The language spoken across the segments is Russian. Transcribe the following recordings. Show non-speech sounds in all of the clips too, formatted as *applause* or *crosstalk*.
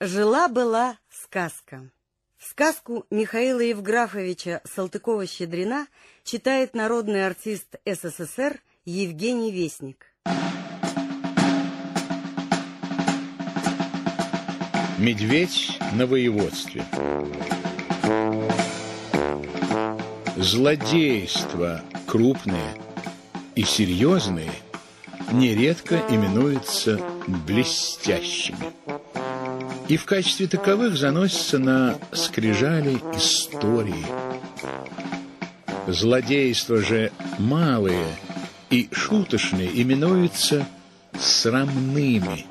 Жила-была сказка. Сказку Михаила Евграфовича Салтыкова-Щедрина читает народный артист СССР Евгений Вестник. Медведь на воеводстве. Злодейства крупные и серьезные нередко именуются блестящими и в качестве таковых заносятся на скрижали истории. Злодейства же малые и шуточные именуются срамными,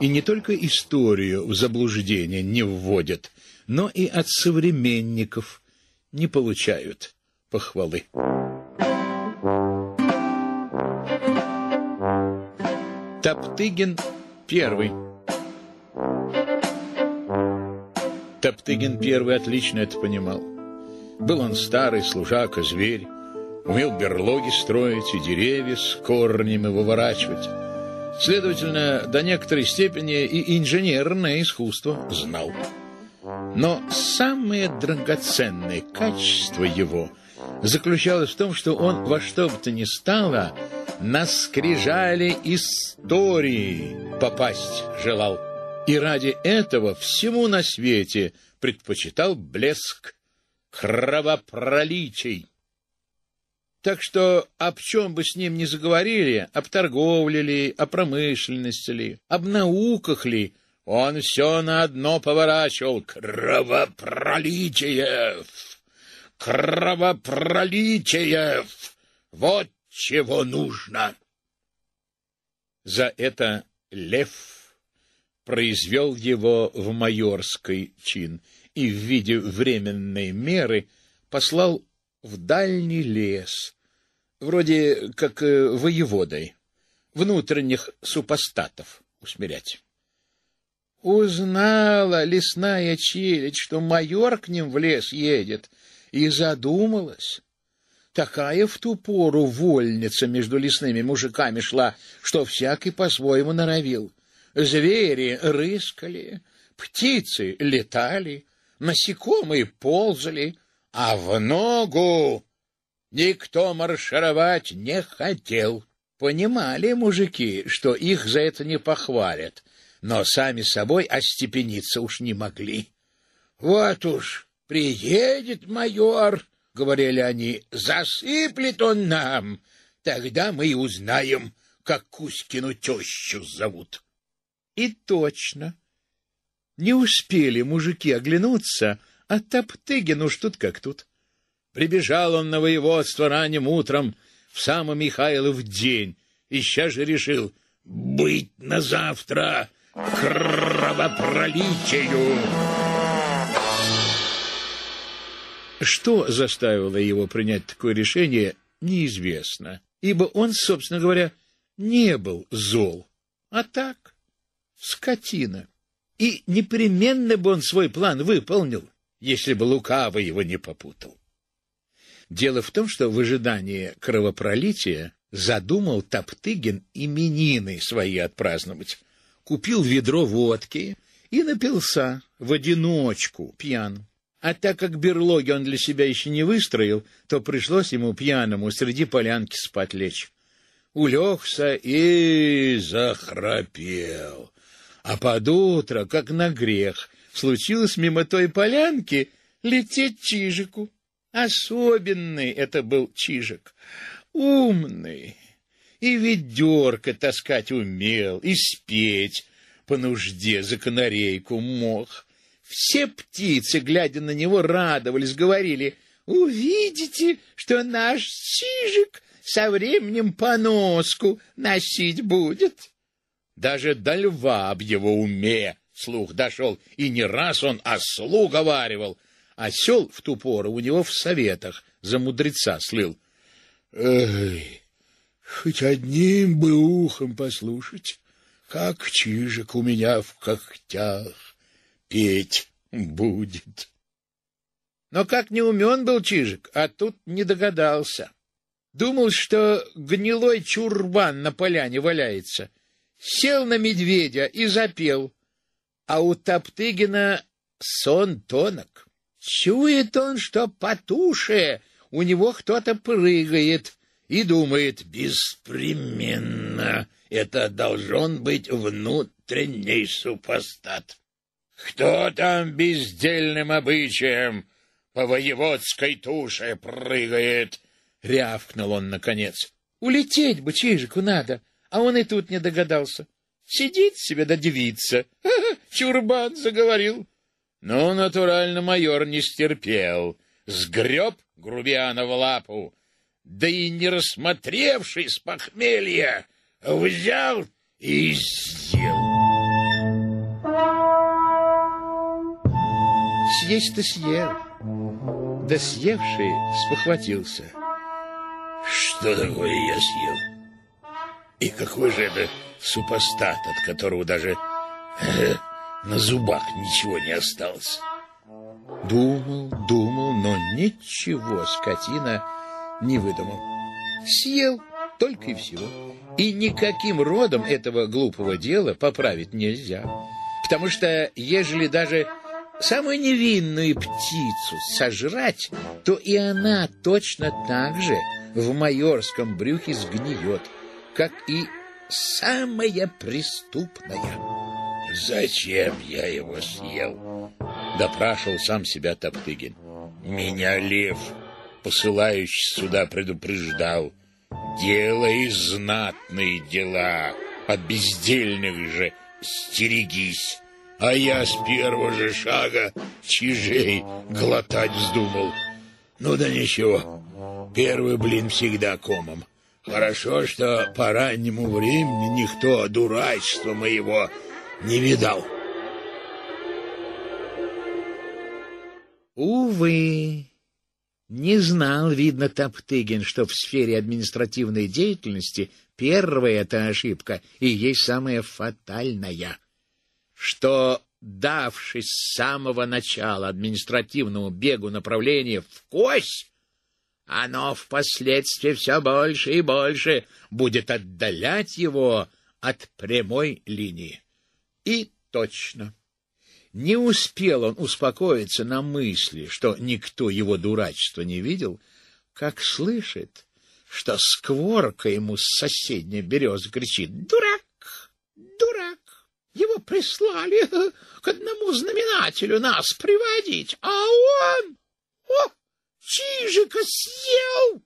и не только историю в заблуждение не вводят, но и от современников не получают похвалы. Топтыгин первый Топтыгин первый отлично это понимал. Был он старый служака, зверь, умел берлоги строить и деревья с корнями выворачивать. Следовательно, до некоторой степени и инженерное искусство знал. Но самое драгоценное качество его заключалось в том, что он во что бы то ни стало на скрижали истории попасть желал и ради этого всему на свете предпочитал блеск кровопролитий. Так что об чем бы с ним ни заговорили, об торговле ли, о промышленности ли, об науках ли, он все на одно поворачивал. Кровопролитиев! Кровопролитиев! Вот чего нужно! За это лев произвел его в майорский чин и в виде временной меры послал в дальний лес, вроде как э, воеводой, внутренних супостатов усмирять. Узнала лесная челядь, что майор к ним в лес едет, и задумалась. Такая в ту пору вольница между лесными мужиками шла, что всякий по-своему норовил. Звери рыскали, птицы летали, насекомые ползали, а в ногу никто маршировать не хотел. Понимали мужики, что их за это не похвалят, но сами собой остепениться уж не могли. Вот уж приедет майор, — говорили они, — засыплет он нам, тогда мы и узнаем, как Кузькину тещу зовут. И точно. Не успели мужики оглянуться, а Топтыгин уж тут как тут. Прибежал он на воеводство ранним утром в самый Михайлов день, и сейчас же решил быть на завтра кровопролитию. Что заставило его принять такое решение, неизвестно, ибо он, собственно говоря, не был зол, а так скотина. И непременно бы он свой план выполнил, если бы лукавый его не попутал. Дело в том, что в ожидании кровопролития задумал Топтыгин именины свои отпраздновать. Купил ведро водки и напился в одиночку, пьян. А так как берлоги он для себя еще не выстроил, то пришлось ему пьяному среди полянки спать лечь. Улегся и захрапел. А под утро, как на грех, случилось мимо той полянки лететь чижику. Особенный это был чижик, умный, и ведерко таскать умел, и спеть по нужде за канарейку мог. Все птицы, глядя на него, радовались, говорили, «Увидите, что наш чижик со временем поноску носить будет». Даже до льва об его уме слух дошел, и не раз он ослу говаривал. Осел в ту пору у него в советах за мудреца слыл. Эй, хоть одним бы ухом послушать, как чижик у меня в когтях петь будет. Но как не умен был чижик, а тут не догадался. Думал, что гнилой чурбан на поляне валяется — сел на медведя и запел. А у Топтыгина сон тонок. Чует он, что по туше у него кто-то прыгает, и думает, беспременно, это должен быть внутренний супостат. Кто там бездельным обычаем по воеводской туше прыгает? Рявкнул он наконец. Улететь бы Чижику надо, а он и тут не догадался. Сидит себе да девица. *laughs* Чурбан заговорил. Ну, натурально майор не стерпел. Сгреб грубиана в лапу, да и не рассмотревший с похмелья, взял и съел. Съесть-то съел, да съевший спохватился. Что такое я съел? И какой же это супостат, от которого даже э, на зубах ничего не осталось? Думал, думал, но ничего скотина не выдумал. Съел только и всего. И никаким родом этого глупого дела поправить нельзя. Потому что, ежели даже самую невинную птицу сожрать, то и она точно так же в майорском брюхе сгниет, как и самая преступная. «Зачем я его съел?» — допрашивал сам себя Топтыгин. «Меня лев, посылающий сюда, предупреждал. Делай знатные дела, от бездельных же стерегись. А я с первого же шага чижей глотать вздумал. Ну да ничего, первый блин всегда комом. Хорошо, что по раннему времени никто дурачества моего не видал. Увы, не знал, видно, Топтыгин, что в сфере административной деятельности первая эта ошибка и есть самая фатальная. Что, давшись с самого начала административному бегу направление в кость, оно впоследствии все больше и больше будет отдалять его от прямой линии. И точно. Не успел он успокоиться на мысли, что никто его дурачества не видел, как слышит, что скворка ему с соседней березы кричит «Дурак! Дурак! Его прислали к одному знаменателю нас приводить, а он... О, чижика съел!»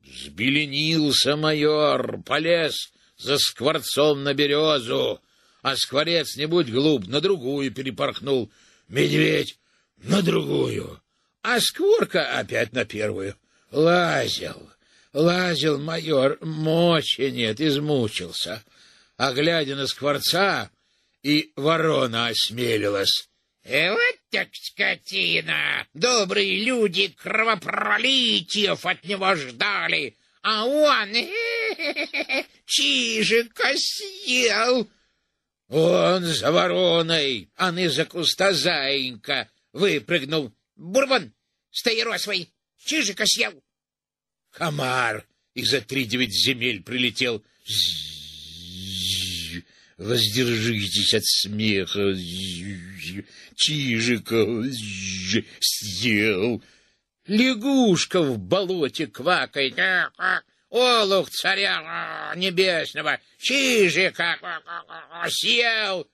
Взбеленился майор, полез за скворцом на березу, а скворец, не будь глуп, на другую перепорхнул. Медведь на другую, а скворка опять на первую. Лазил, лазил майор, мочи нет, измучился. А глядя на скворца, и ворона осмелилась. «Э, вот так скотина! Добрые люди кровопролитиев от него ждали, а он чижика съел!» Он за вороной, а не за куста заинька выпрыгнул. Бурбон, свой, чижика съел. Комар из-за три девять земель прилетел. Воздержитесь от смеха. Чижика съел. Лягушка в болоте квакает. Олух царя небесного, чижика съел.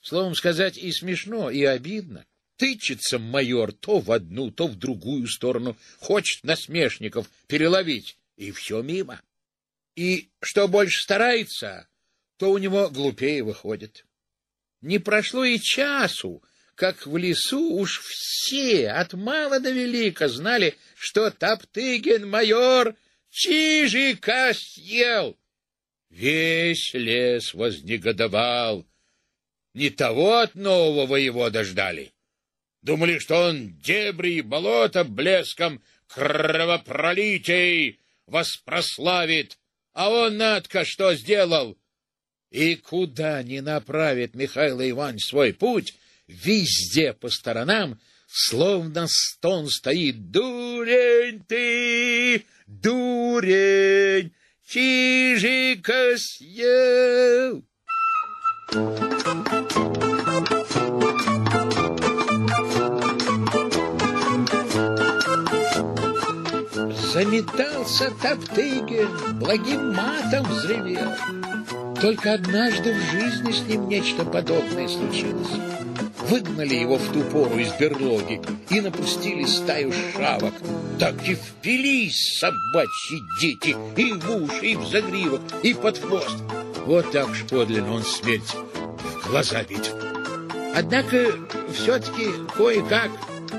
Словом сказать, и смешно, и обидно. Тычется майор то в одну, то в другую сторону, хочет насмешников переловить, и все мимо. И что больше старается, то у него глупее выходит. Не прошло и часу, как в лесу уж все, от мала до велика, знали, что Топтыгин майор Чижика съел! Весь лес вознегодовал. Не того от нового воевода ждали. Думали, что он дебри и болота блеском кровопролитий воспрославит, а он, Надка, что сделал? И куда ни направит Михаил Иванович свой путь, везде по сторонам, словно стон стоит «Дурень ты, дурень, чижика съел!» Заметался Топтыгин, благим матом взревел. Только однажды в жизни с ним нечто подобное случилось. Выгнали его в ту пору из берлоги и напустили стаю шавок. Так и впились собачьи дети и в уши, и в загривок, и под хвост. Вот так ж подлинно он смерть в глаза видит. Однако все-таки кое-как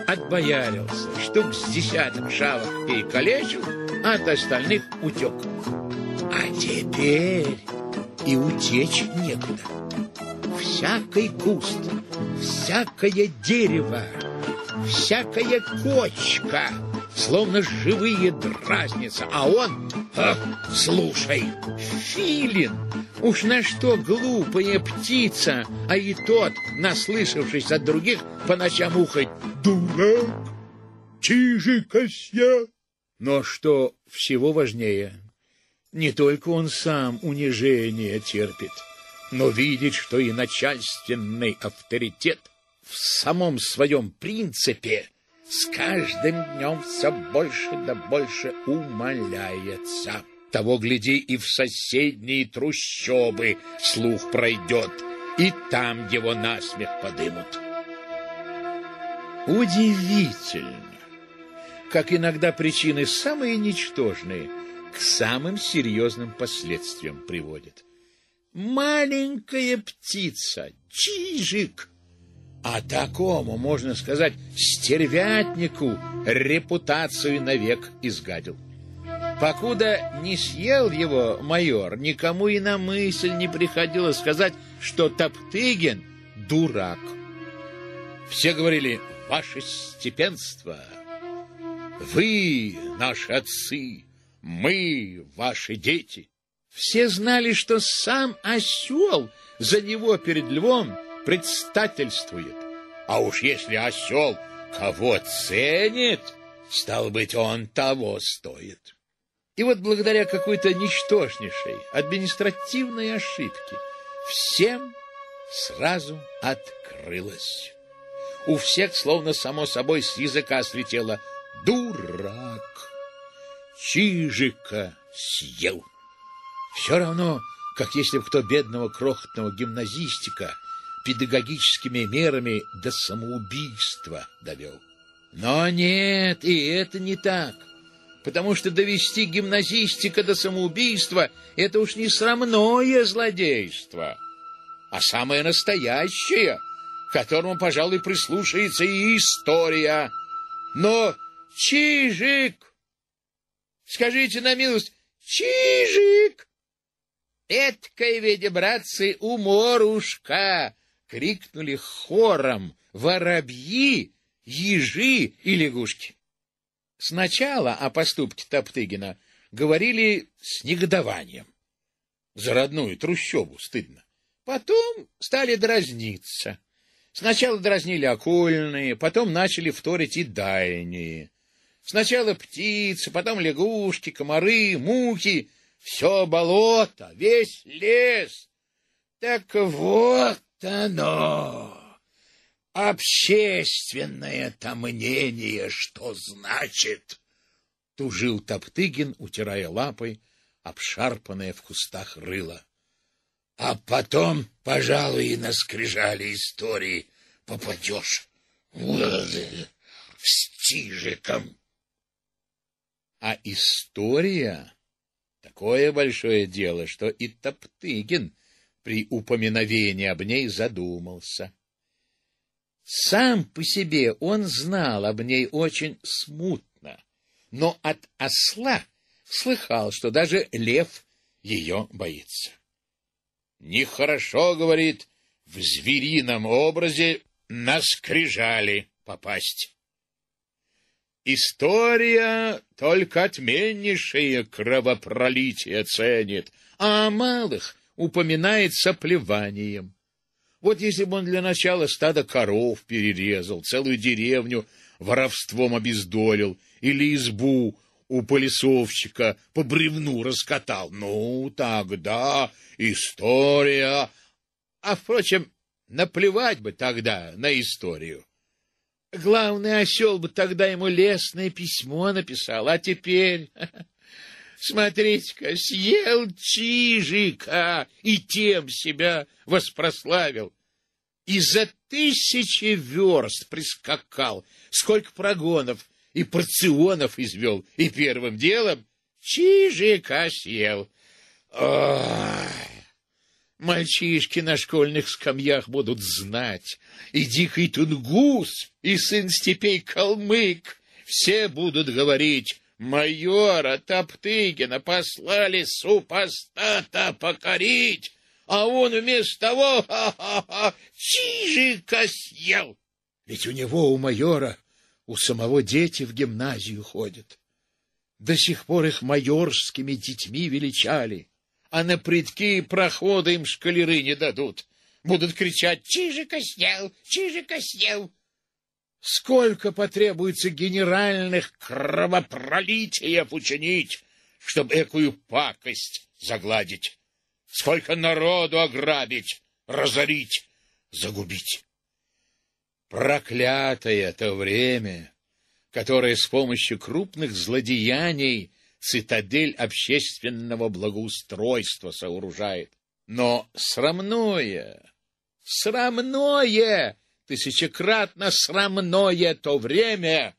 отбоярился, штук с десяток шавок перекалечил, а от остальных утек. А теперь и утечь некуда. Всякий куст, всякое дерево, всякая кочка, словно живые дразнятся, а он, ах, слушай, филин, уж на что глупая птица, а и тот, наслышавшись от других, по ночам ухать, дурак, чижикась я. Но что всего важнее, не только он сам унижение терпит, но видит, что и начальственный авторитет в самом своем принципе с каждым днем все больше да больше умаляется. Того, гляди, и в соседние трущобы слух пройдет, и там его насмех подымут. Удивительно, как иногда причины самые ничтожные – к самым серьезным последствиям приводит. Маленькая птица, чижик, а такому, можно сказать, стервятнику репутацию навек изгадил. Покуда не съел его майор, никому и на мысль не приходило сказать, что Топтыгин — дурак. Все говорили «Ваше степенство, вы, наши отцы, мы ваши дети. Все знали, что сам осел за него перед львом предстательствует. А уж если осел кого ценит, стал быть, он того стоит. И вот благодаря какой-то ничтожнейшей административной ошибке всем сразу открылось. У всех словно само собой с языка слетело «дурак» чижика съел. Все равно, как если бы кто бедного крохотного гимназистика педагогическими мерами до самоубийства довел. Но нет, и это не так, потому что довести гимназистика до самоубийства — это уж не срамное злодейство, а самое настоящее, которому, пожалуй, прислушается и история. Но Чижик Скажите на милость, Чижик! Эткой ведь, братцы, уморушка! Крикнули хором воробьи, ежи и лягушки. Сначала о поступке Топтыгина говорили с негодованием. За родную трущобу стыдно. Потом стали дразниться. Сначала дразнили окольные, потом начали вторить и дальние. Сначала птицы, потом лягушки, комары, мухи, все болото, весь лес. Так вот оно, общественное-то мнение, что значит, тужил Топтыгин, утирая лапой обшарпанное в кустах рыло. А потом, пожалуй, и на скрижали истории попадешь. Стижиком. А история — такое большое дело, что и Топтыгин при упоминовении об ней задумался. Сам по себе он знал об ней очень смутно, но от осла слыхал, что даже лев ее боится. Нехорошо, говорит, в зверином образе на скрижали попасть. История только отменнейшее кровопролитие ценит, а малых упоминает соплеванием. Вот если бы он для начала стадо коров перерезал, целую деревню воровством обездолил или избу у полисовщика по бревну раскатал, ну, тогда история... А, впрочем, наплевать бы тогда на историю. Главный осел бы тогда ему лестное письмо написал, а теперь... *laughs* Смотрите-ка, съел чижика и тем себя воспрославил. И за тысячи верст прискакал, сколько прогонов и порционов извел, и первым делом чижика съел. Ой! Мальчишки на школьных скамьях будут знать, и дикий тунгус, и сын степей калмык, все будут говорить, майора Топтыгина послали супостата покорить, а он вместо того ха-ха-ха, чижика съел. Ведь у него, у майора, у самого дети в гимназию ходят. До сих пор их майорскими детьми величали а на предки прохода им шкалеры не дадут. Будут кричать «Чижика съел! Чижика съел!» Сколько потребуется генеральных кровопролитиев учинить, чтобы экую пакость загладить? Сколько народу ограбить, разорить, загубить? Проклятое то время, которое с помощью крупных злодеяний цитадель общественного благоустройства сооружает. Но срамное, срамное, тысячекратно срамное то время,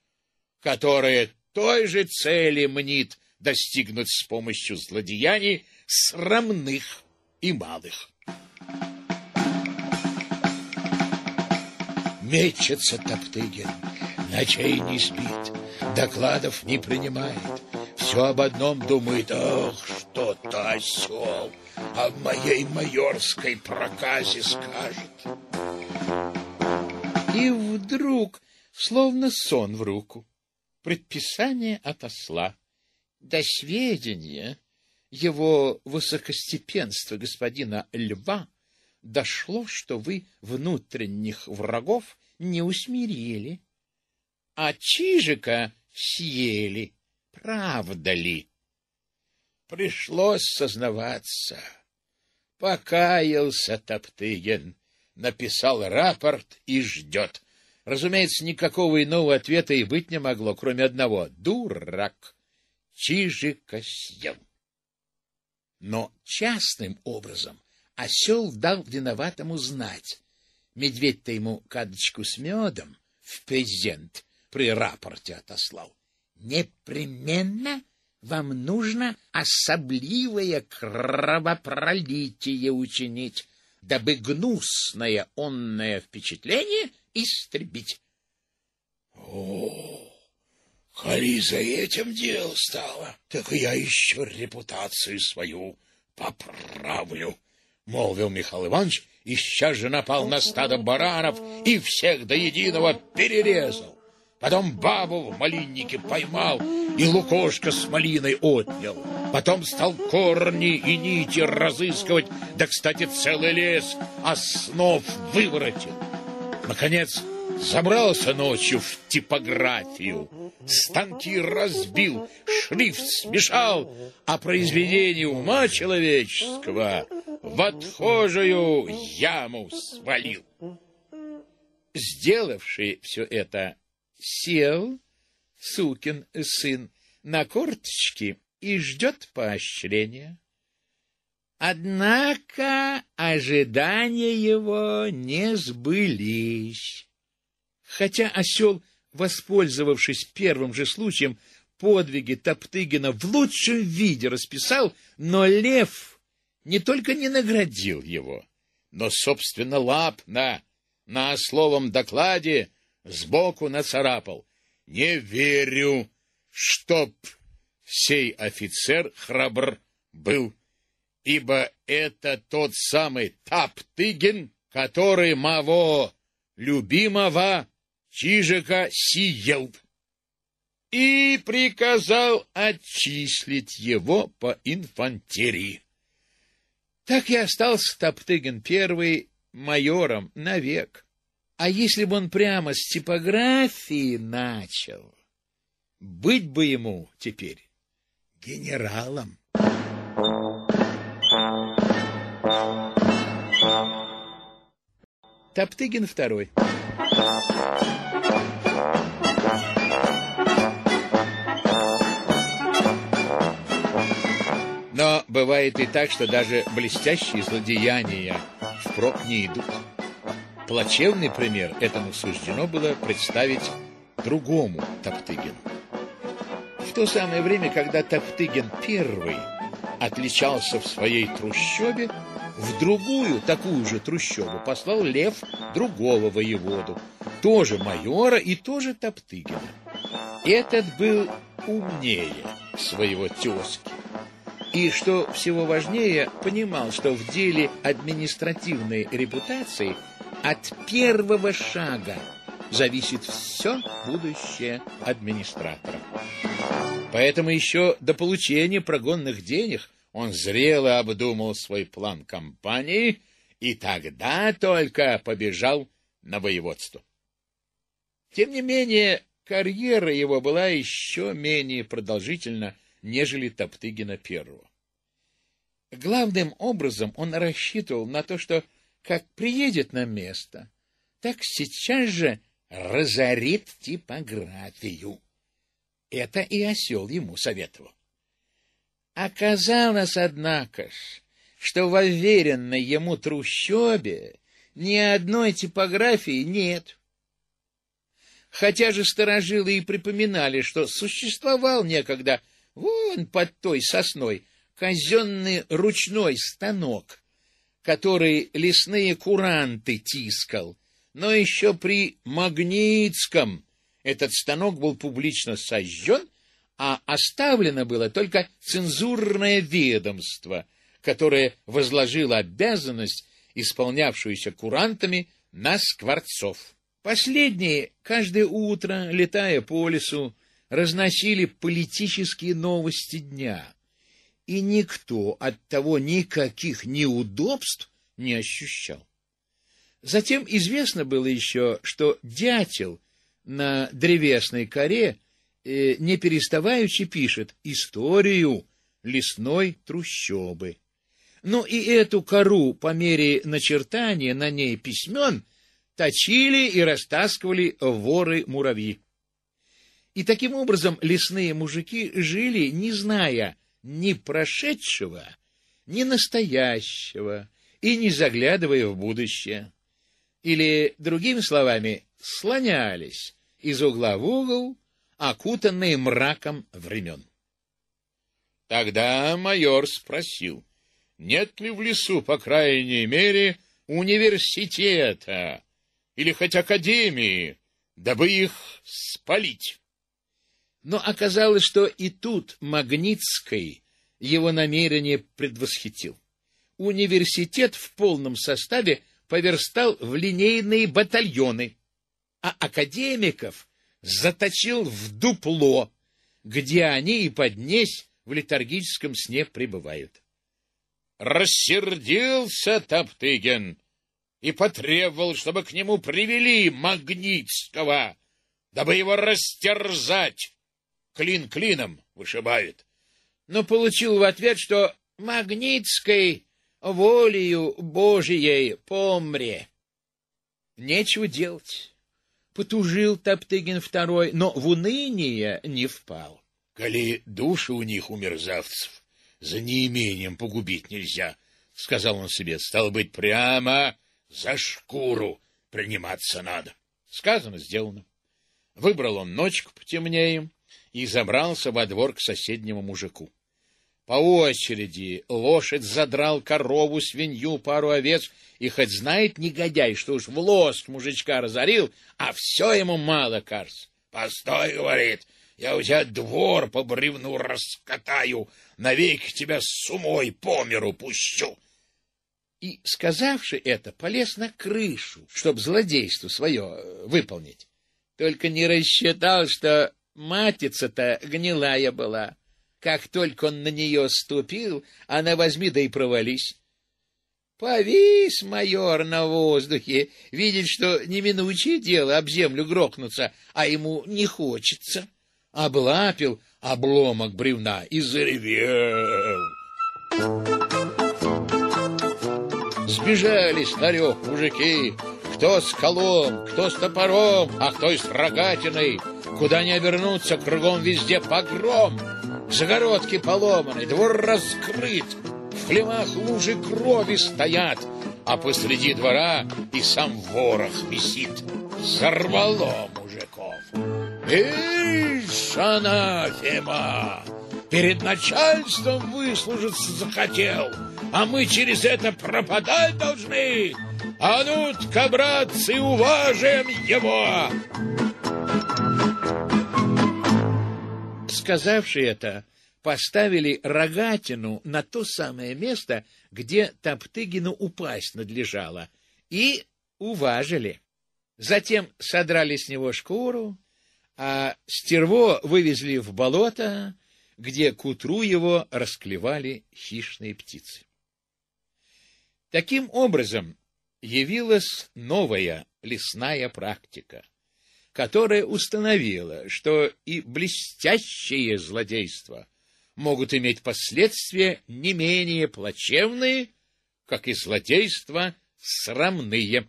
которое той же цели мнит достигнуть с помощью злодеяний срамных и малых. Мечется Топтыгин, ночей не спит, докладов не принимает, все об одном думает. Ах, что-то осел о моей майорской проказе скажет. И вдруг, словно сон в руку, предписание от осла. До сведения его высокостепенства господина Льва дошло, что вы внутренних врагов не усмирили, а Чижика съели правда ли? Пришлось сознаваться. Покаялся Топтыгин, написал рапорт и ждет. Разумеется, никакого иного ответа и быть не могло, кроме одного — дурак, чижика съел. Но частным образом осел дал виноватому знать. Медведь-то ему кадочку с медом в презент при рапорте отослал непременно вам нужно особливое кровопролитие учинить, дабы гнусное онное впечатление истребить. О, коли за этим дело стало, так я еще репутацию свою поправлю, — молвил Михаил Иванович, и сейчас же напал на стадо баранов и всех до единого перерезал. Потом бабу в малиннике поймал и лукошко с малиной отнял. Потом стал корни и нити разыскивать, да, кстати, целый лес основ выворотил. Наконец, забрался ночью в типографию, станки разбил, шрифт смешал, а произведение ума человеческого в отхожую яму свалил. Сделавший все это сел, сукин сын, на корточки и ждет поощрения. Однако ожидания его не сбылись. Хотя осел, воспользовавшись первым же случаем, подвиги Топтыгина в лучшем виде расписал, но лев не только не наградил его, но, собственно, лапно на словом докладе сбоку нацарапал. Не верю, чтоб сей офицер храбр был, ибо это тот самый Таптыгин, который маво любимого Чижика съел и приказал отчислить его по инфантерии. Так и остался Топтыгин первый майором навек. А если бы он прямо с типографии начал, быть бы ему теперь генералом. Топтыгин второй. Но бывает и так, что даже блестящие злодеяния впрок не идут. Плачевный пример этому суждено было представить другому Топтыгину. В то самое время, когда Топтыгин первый отличался в своей трущобе, в другую, такую же трущобу, послал Лев другого воеводу, тоже майора и тоже Топтыгина. Этот был умнее своего тезки. И, что всего важнее, понимал, что в деле административной репутации от первого шага зависит все будущее администратора. Поэтому еще до получения прогонных денег он зрело обдумал свой план кампании и тогда только побежал на воеводство. Тем не менее, карьера его была еще менее продолжительна, нежели Топтыгина первого. Главным образом он рассчитывал на то, что как приедет на место, так сейчас же разорит типографию. Это и осел ему советовал. Оказалось, однако ж, что в уверенной ему трущобе ни одной типографии нет. Хотя же сторожилы и припоминали, что существовал некогда вон под той сосной казенный ручной станок, который лесные куранты тискал, но еще при Магнитском этот станок был публично сожжен, а оставлено было только цензурное ведомство, которое возложило обязанность, исполнявшуюся курантами, на скворцов. Последние каждое утро, летая по лесу, разносили политические новости дня, и никто от того никаких неудобств не ощущал. Затем известно было еще, что дятел на древесной коре э, не переставаючи пишет историю лесной трущобы. Ну и эту кору по мере начертания на ней письмен точили и растаскивали воры-муравьи. И таким образом лесные мужики жили, не зная ни прошедшего, ни настоящего, и не заглядывая в будущее. Или, другими словами, слонялись из угла в угол, окутанные мраком времен. Тогда майор спросил, нет ли в лесу, по крайней мере, университета или хоть академии, дабы их спалить. Но оказалось, что и тут Магнитский его намерение предвосхитил. Университет в полном составе поверстал в линейные батальоны, а академиков заточил в дупло, где они и поднесь в летаргическом сне пребывают. Рассердился Топтыгин и потребовал, чтобы к нему привели Магнитского, дабы его растерзать клин клином вышибает. Но получил в ответ, что Магнитской волею Божией помре. Нечего делать. Потужил Топтыгин второй, но в уныние не впал. Коли души у них, у мерзавцев, за неимением погубить нельзя, — сказал он себе, — стало быть, прямо за шкуру приниматься надо. Сказано, сделано. Выбрал он ночку потемнее, и забрался во двор к соседнему мужику. По очереди лошадь задрал корову, свинью, пару овец, и хоть знает негодяй, что уж в лоск мужичка разорил, а все ему мало, кажется. «Постой, — говорит, — я у тебя двор по бревну раскатаю, навеки тебя с умой по миру пущу». И, сказавши это, полез на крышу, чтоб злодейство свое выполнить. Только не рассчитал, что Матица-то гнилая была. Как только он на нее ступил, она возьми да и провались. Повис майор на воздухе, видит, что неминучее дело об землю грохнуться, а ему не хочется. Облапил обломок бревна и заревел. Сбежали старек мужики, кто с колом, кто с топором, а кто и с рогатиной. Куда не обернуться, кругом везде погром. Загородки поломаны, двор раскрыт, в хлевах лужи крови стоят, а посреди двора и сам ворох висит. Сорвало мужиков. Ишь, анафема! Перед начальством выслужиться захотел, а мы через это пропадать должны. А ну-ка, братцы, уважаем его! Сказавши это, поставили рогатину на то самое место, где Топтыгину упасть надлежало, и уважили. Затем содрали с него шкуру, а стерво вывезли в болото, где к утру его расклевали хищные птицы. Таким образом, явилась новая лесная практика, которая установила, что и блестящие злодейства могут иметь последствия не менее плачевные, как и злодейства срамные.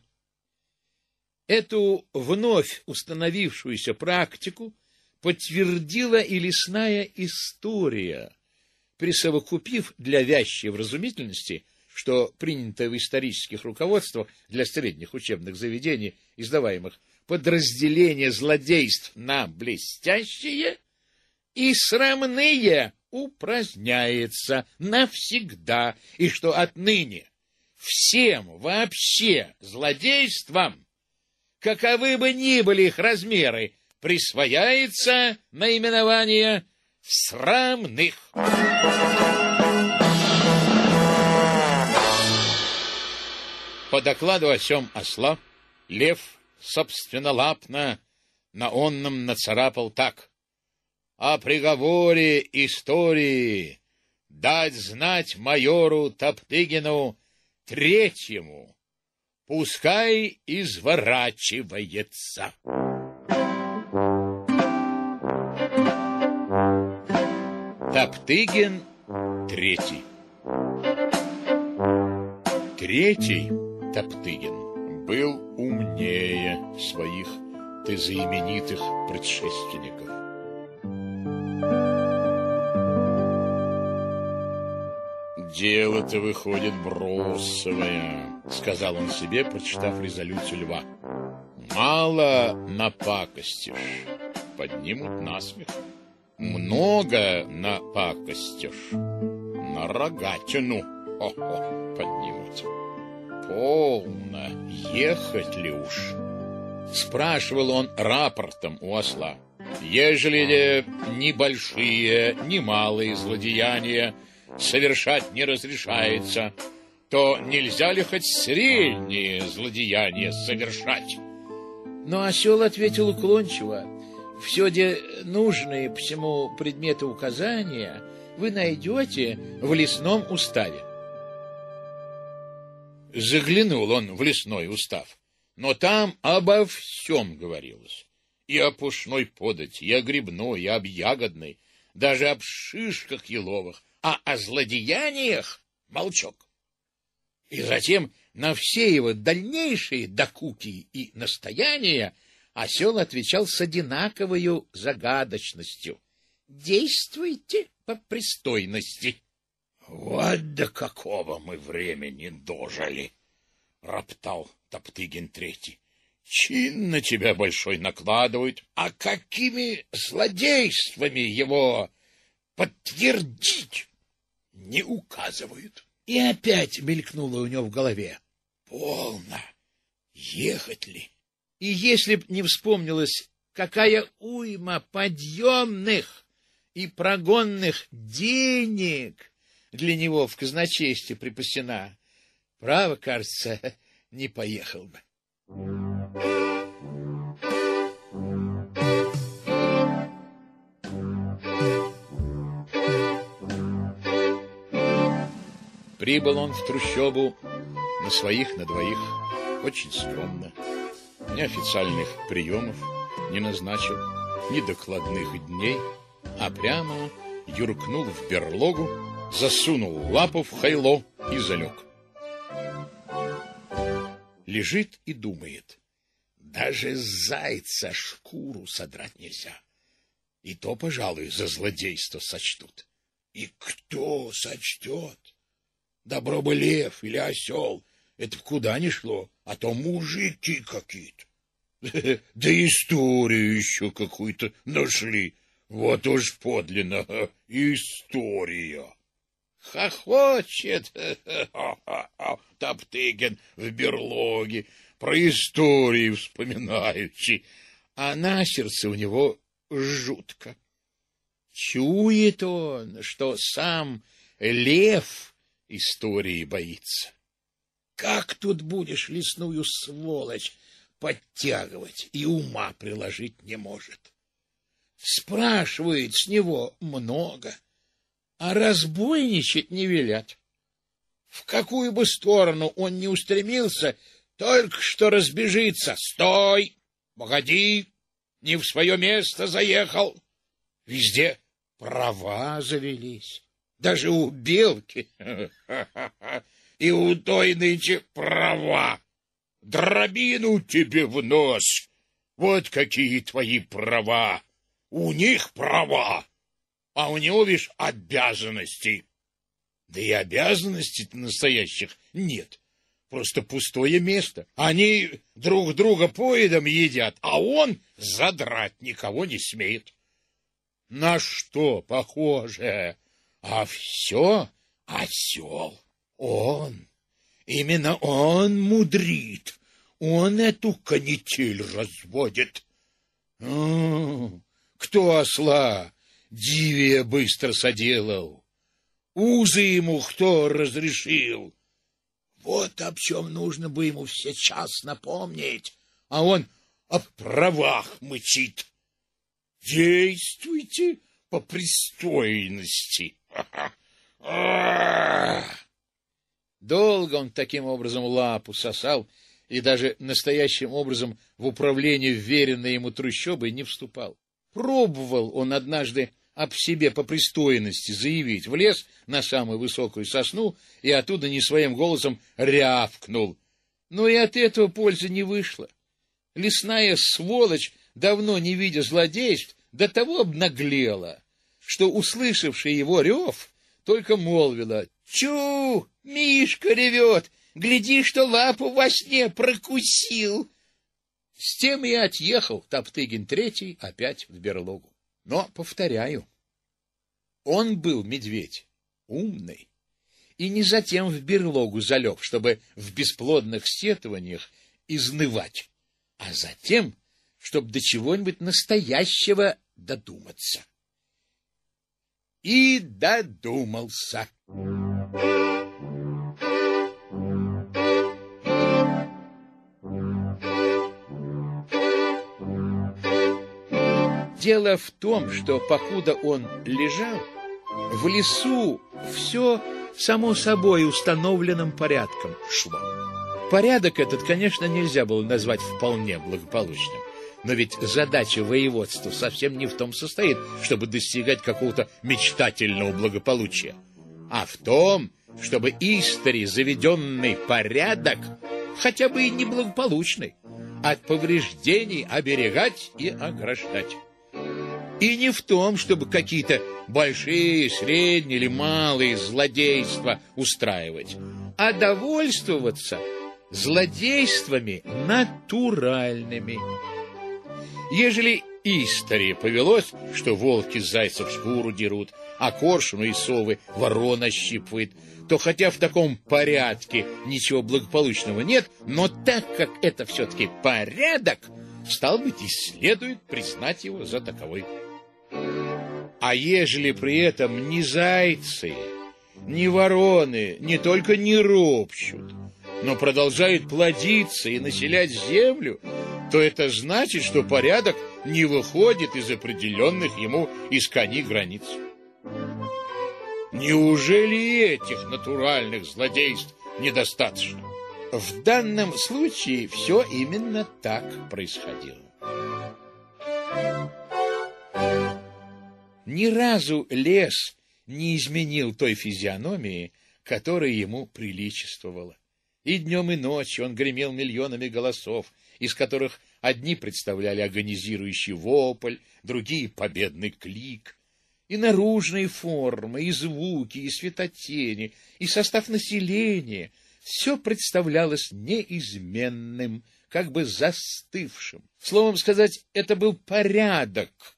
Эту вновь установившуюся практику подтвердила и лесная история, присовокупив для вящей вразумительности, что принято в исторических руководствах для средних учебных заведений, издаваемых, подразделение злодейств на блестящие и срамные упраздняется навсегда, и что отныне всем вообще злодействам, каковы бы ни были их размеры, присвояется наименование срамных. По докладу о сём осла, лев собственнолапно на онном нацарапал так — о приговоре истории дать знать майору Топтыгину третьему, пускай изворачивается. Топтыгин третий. Третий Топтыгин был умнее своих ты знаменитых предшественников. «Дело-то выходит бросовое», — сказал он себе, прочитав резолюцию льва. «Мало напакостишь, поднимут насмех. Много напакостишь, на рогатину О-о, поднимут. Полно, ехать ли уж?» Спрашивал он рапортом у осла. «Ежели небольшие, немалые злодеяния, совершать не разрешается, то нельзя ли хоть средние злодеяния совершать? Но осел ответил уклончиво, все де нужные по всему предмету указания вы найдете в лесном уставе. Заглянул он в лесной устав, но там обо всем говорилось. И о пушной подати, и о грибной, и об ягодной, даже об шишках еловых, а о злодеяниях молчок. И затем на все его дальнейшие докуки и настояния осел отвечал с одинаковой загадочностью. «Действуйте по пристойности». «Вот до какого мы времени дожили!» — роптал Топтыгин Третий. «Чин на тебя большой накладывают, а какими злодействами его подтвердить?» не указывают. И опять мелькнуло у него в голове. Полно. Ехать ли? И если б не вспомнилось, какая уйма подъемных и прогонных денег для него в казначействе припасена, право, кажется, *laughs* не поехал бы. Прибыл он в трущобу на своих, на двоих, очень скромно. Ни официальных приемов не назначил, ни докладных дней, а прямо юркнул в берлогу, засунул лапу в хайло и залег. Лежит и думает. Даже зайца шкуру содрать нельзя. И то, пожалуй, за злодейство сочтут. И кто сочтет? Добро бы лев или осел, это куда ни шло, а то мужики какие-то. *laughs* Да историю еще какую-то нашли. Вот уж подлинно история. Хохочет *laughs* Топтыгин в берлоге, про истории вспоминающий, а на сердце у него жутко. Чует он, что сам лев истории боится. Как тут будешь лесную сволочь подтягивать и ума приложить не может? Спрашивает с него много, а разбойничать не велят. В какую бы сторону он ни устремился, только что разбежится. Стой! Погоди! Не в свое место заехал. Везде права завелись. Даже у белки. *laughs* И у той нынче права. Дробину тебе в нос. Вот какие твои права. У них права, а у него, видишь, обязанности. Да и обязанностей настоящих нет. Просто пустое место. Они друг друга поедом едят, а он задрать никого не смеет. На что похоже? А все осел. Он, именно он мудрит. Он эту канитель разводит. М кто осла дивия быстро соделал? Узы ему кто разрешил? Вот об чем нужно бы ему все час напомнить, а он о правах мычит. Действуйте по пристойности. *laughs* Долго он таким образом лапу сосал и даже настоящим образом в управление вверенной ему трущобой не вступал. Пробовал он однажды об себе по пристойности заявить, влез на самую высокую сосну и оттуда не своим голосом рявкнул. Но и от этого пользы не вышло. Лесная сволочь, давно не видя злодейств, до того обнаглела, что, услышавший его рев, только молвила «Чу! Мишка ревет! Гляди, что лапу во сне прокусил!» С тем и отъехал Топтыгин Третий опять в берлогу. Но, повторяю, он был медведь умный и не затем в берлогу залег, чтобы в бесплодных сетованиях изнывать, а затем, чтобы до чего-нибудь настоящего додуматься. И додумался. Дело в том, что покуда он лежал, в лесу все само собой установленным порядком шло. Порядок этот, конечно, нельзя было назвать вполне благополучным. Но ведь задача воеводства совсем не в том состоит, чтобы достигать какого-то мечтательного благополучия, а в том, чтобы истори заведенный порядок, хотя бы и неблагополучный, от повреждений оберегать и ограждать. И не в том, чтобы какие-то большие, средние или малые злодейства устраивать, а довольствоваться злодействами натуральными. Ежели истории повелось, что волки зайцев шкуру дерут, а коршуну и совы ворона щипывает, то хотя в таком порядке ничего благополучного нет, но так как это все-таки порядок, стал быть, и следует признать его за таковой. А ежели при этом ни зайцы, ни вороны не только не ропщут, но продолжают плодиться и населять землю, то это значит, что порядок не выходит из определенных ему исканий границ. Неужели этих натуральных злодейств недостаточно? В данном случае все именно так происходило. Ни разу лес не изменил той физиономии, которая ему приличествовала. И днем, и ночью он гремел миллионами голосов, из которых Одни представляли агонизирующий вопль, другие — победный клик. И наружные формы, и звуки, и светотени, и состав населения — все представлялось неизменным, как бы застывшим. Словом сказать, это был порядок,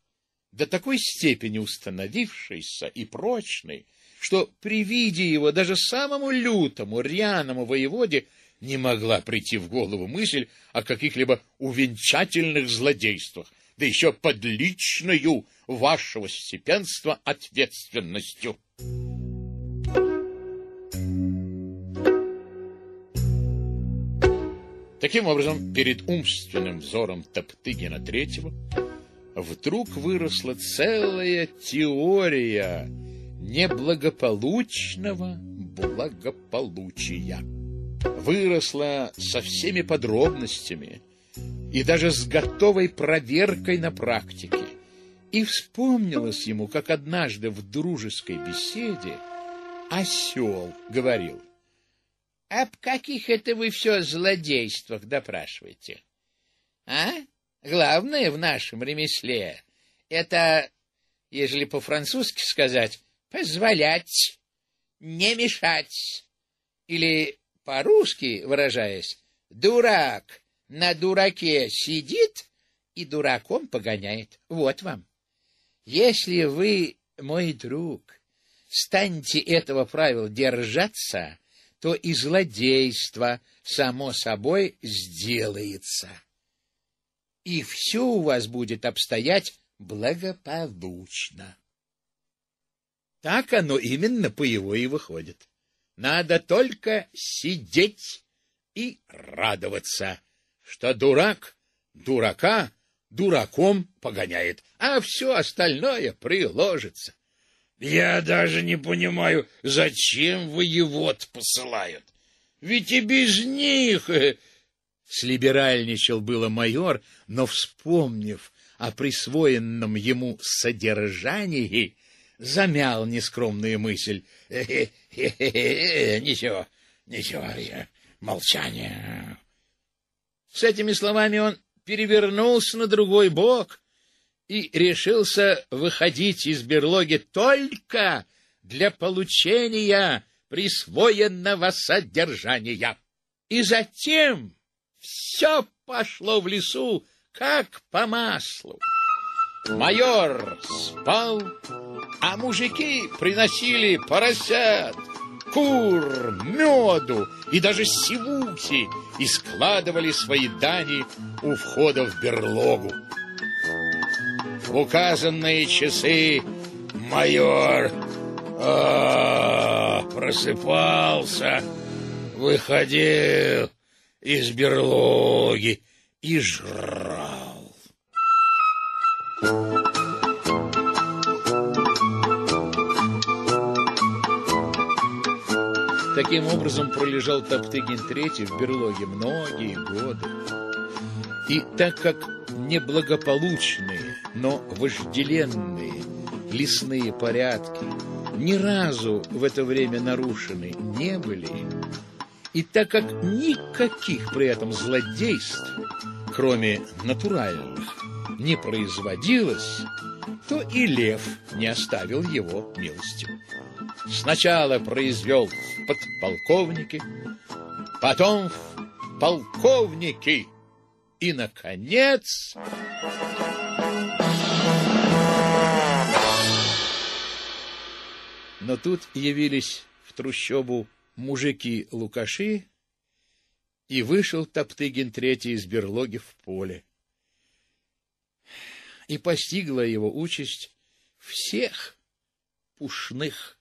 до такой степени установившийся и прочный, что при виде его даже самому лютому, рьяному воеводе не могла прийти в голову мысль о каких-либо увенчательных злодействах, да еще под личную вашего степенства ответственностью. Таким образом, перед умственным взором Топтыгина Третьего вдруг выросла целая теория неблагополучного благополучия. Выросла со всеми подробностями и даже с готовой проверкой на практике. И вспомнилось ему, как однажды в дружеской беседе осел говорил, «Об каких это вы все злодействах допрашиваете? А? Главное в нашем ремесле — это, ежели по-французски сказать, позволять, не мешать. Или, по-русски выражаясь, дурак на дураке сидит и дураком погоняет. Вот вам. Если вы, мой друг, станете этого правила держаться, то и злодейство само собой сделается и все у вас будет обстоять благополучно. Так оно именно по его и выходит. Надо только сидеть и радоваться, что дурак дурака дураком погоняет, а все остальное приложится. Я даже не понимаю, зачем воевод посылают. Ведь и без них э, Слиберальничал было майор, но, вспомнив о присвоенном ему содержании, замял нескромную мысль. Ничего, ничего, я молчание. С этими словами он перевернулся на другой бок и решился выходить из берлоги только для получения присвоенного содержания. И затем все пошло в лесу, как по маслу. Майор спал, а мужики приносили поросят, кур, меду и даже сивухи и складывали свои дани у входа в берлогу. В указанные часы майор а, просыпался, выходил из берлоги и жрал. Таким образом пролежал Топтыгин III в берлоге многие годы. И так как неблагополучные, но вожделенные лесные порядки ни разу в это время нарушены не были, и так как никаких при этом злодейств, кроме натуральных, не производилось, то и лев не оставил его милостью. Сначала произвел в подполковники, потом в полковники и, наконец... Но тут явились в трущобу мужики-лукаши, и вышел Топтыгин третий из берлоги в поле. И постигла его участь всех пушных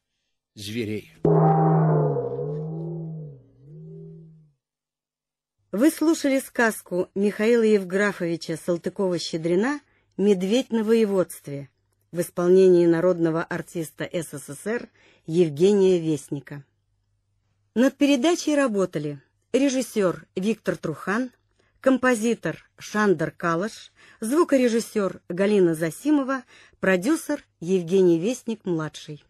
зверей. Вы слушали сказку Михаила Евграфовича Салтыкова-Щедрина «Медведь на воеводстве» в исполнении народного артиста СССР Евгения Вестника. Над передачей работали режиссер Виктор Трухан, композитор Шандер Калаш, звукорежиссер Галина Засимова, продюсер Евгений Вестник-младший.